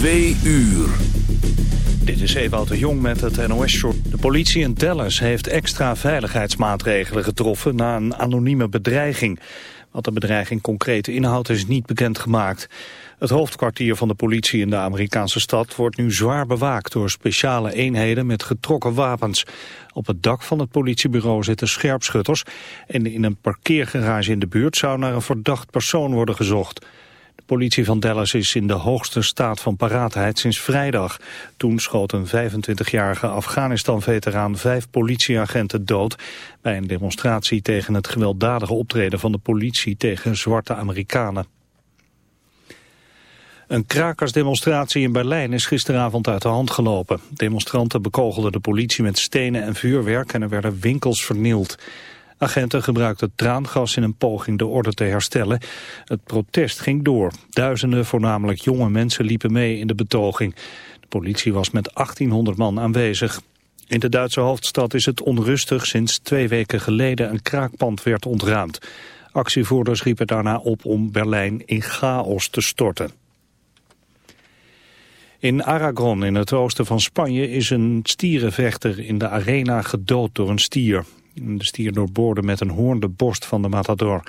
Twee uur. Dit is Ewout de Jong met het NOS-short. De politie in Dallas heeft extra veiligheidsmaatregelen getroffen na een anonieme bedreiging. Wat de bedreiging concreet inhoudt is niet bekendgemaakt. Het hoofdkwartier van de politie in de Amerikaanse stad wordt nu zwaar bewaakt door speciale eenheden met getrokken wapens. Op het dak van het politiebureau zitten scherpschutters en in een parkeergarage in de buurt zou naar een verdacht persoon worden gezocht. Politie van Dallas is in de hoogste staat van paraatheid sinds vrijdag. Toen schoot een 25-jarige Afghanistan-veteraan vijf politieagenten dood... bij een demonstratie tegen het gewelddadige optreden van de politie tegen zwarte Amerikanen. Een krakersdemonstratie in Berlijn is gisteravond uit de hand gelopen. Demonstranten bekogelden de politie met stenen en vuurwerk en er werden winkels vernield. Agenten gebruikten traangas in een poging de orde te herstellen. Het protest ging door. Duizenden, voornamelijk jonge mensen, liepen mee in de betoging. De politie was met 1800 man aanwezig. In de Duitse hoofdstad is het onrustig sinds twee weken geleden een kraakpand werd ontruimd. Actievoerders riepen daarna op om Berlijn in chaos te storten. In Aragon, in het oosten van Spanje, is een stierenvechter in de arena gedood door een stier. De stier doorboorde met een hoorn de borst van de matador.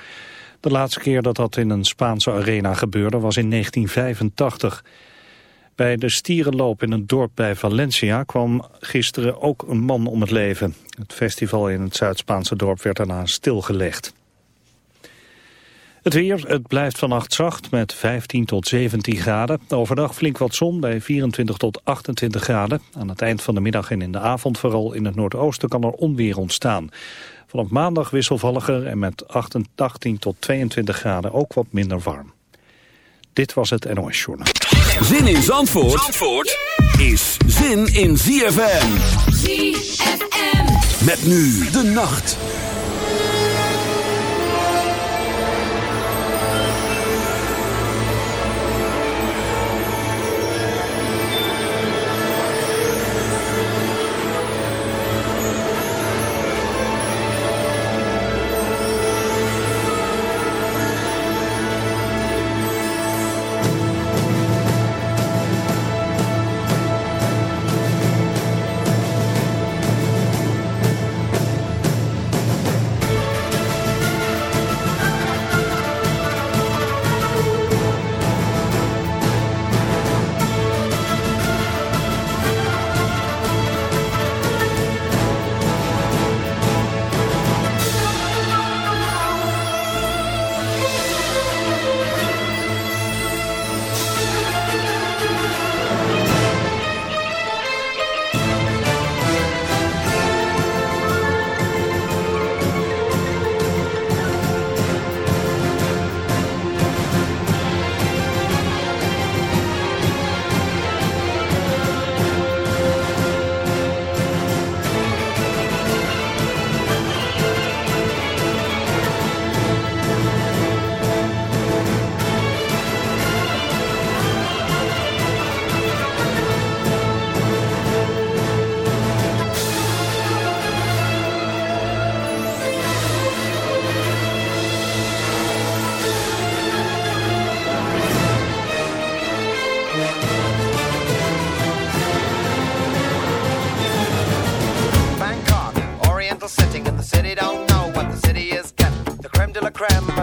De laatste keer dat dat in een Spaanse arena gebeurde was in 1985. Bij de stierenloop in een dorp bij Valencia kwam gisteren ook een man om het leven. Het festival in het Zuid-Spaanse dorp werd daarna stilgelegd. Het weer, het blijft vannacht zacht met 15 tot 17 graden. Overdag flink wat zon bij 24 tot 28 graden. Aan het eind van de middag en in de avond vooral in het noordoosten kan er onweer ontstaan. Vanaf maandag wisselvalliger en met 18 tot 22 graden ook wat minder warm. Dit was het NOS Journal. Zin in Zandvoort, Zandvoort is zin in ZFM. ZFM. Met nu de nacht.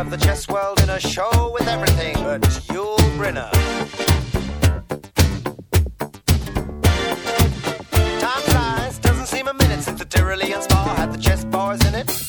Of the chess world in a show with everything but Yul Brynner. Time flies, doesn't seem a minute since the Tyrolean Spa had the chess bars in it.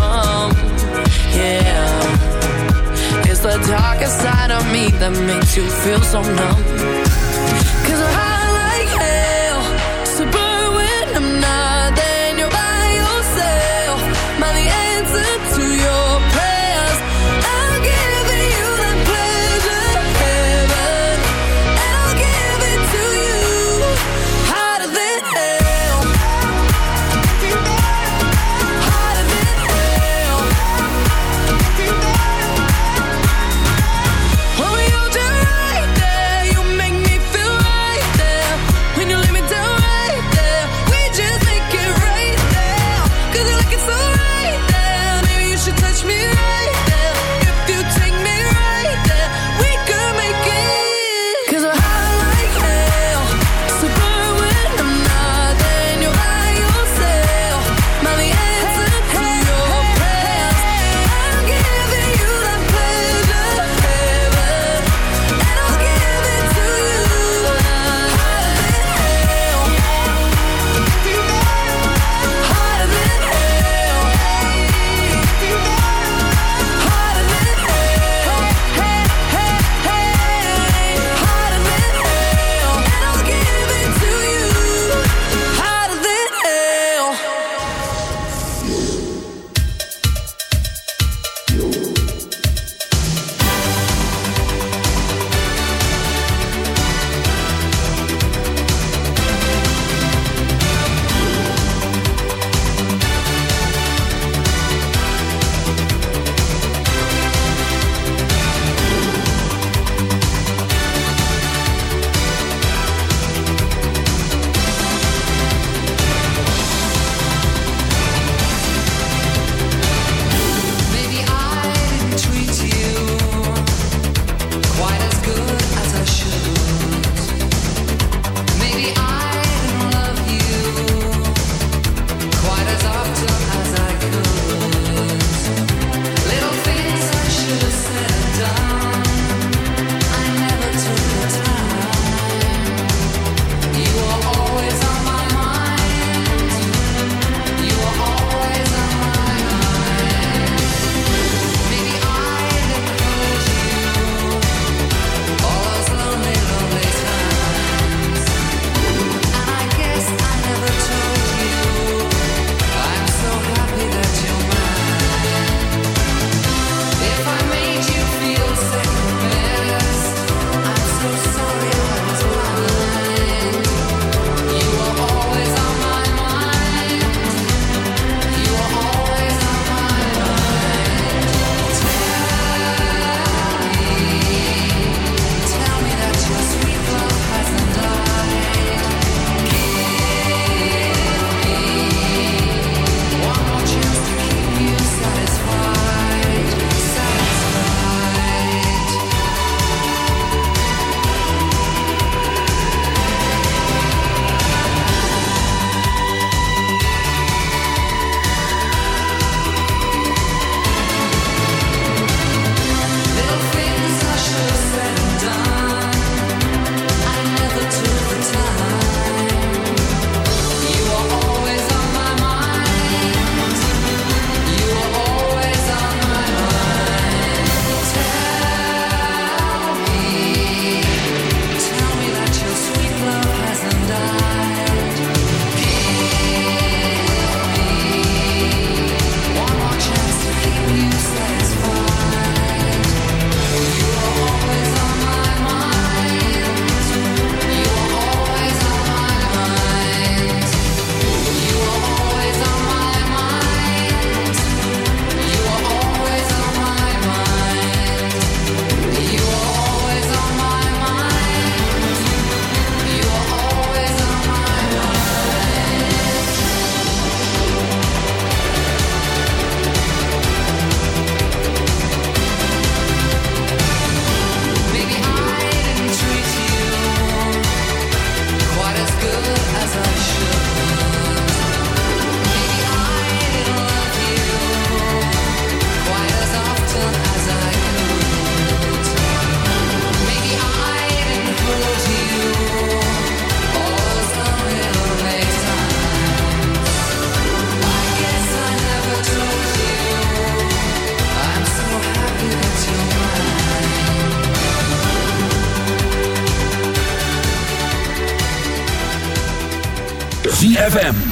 that makes you feel so numb.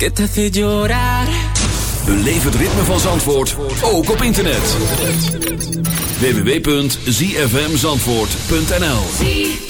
que te hace het ritme van Zandvoort ook op internet. www.zfmzandvoort.nl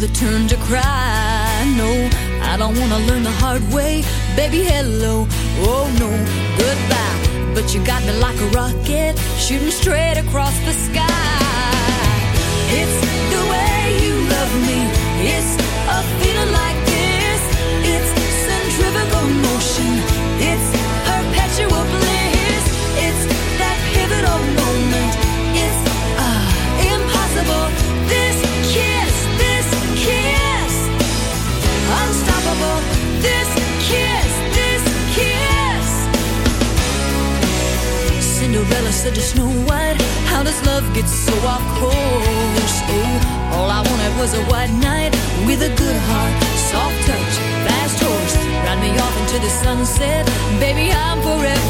The turn walk course. Oh, all I wanted was a white knight with a good heart, soft touch, fast horse. Ride me off into the sunset, baby, I'm forever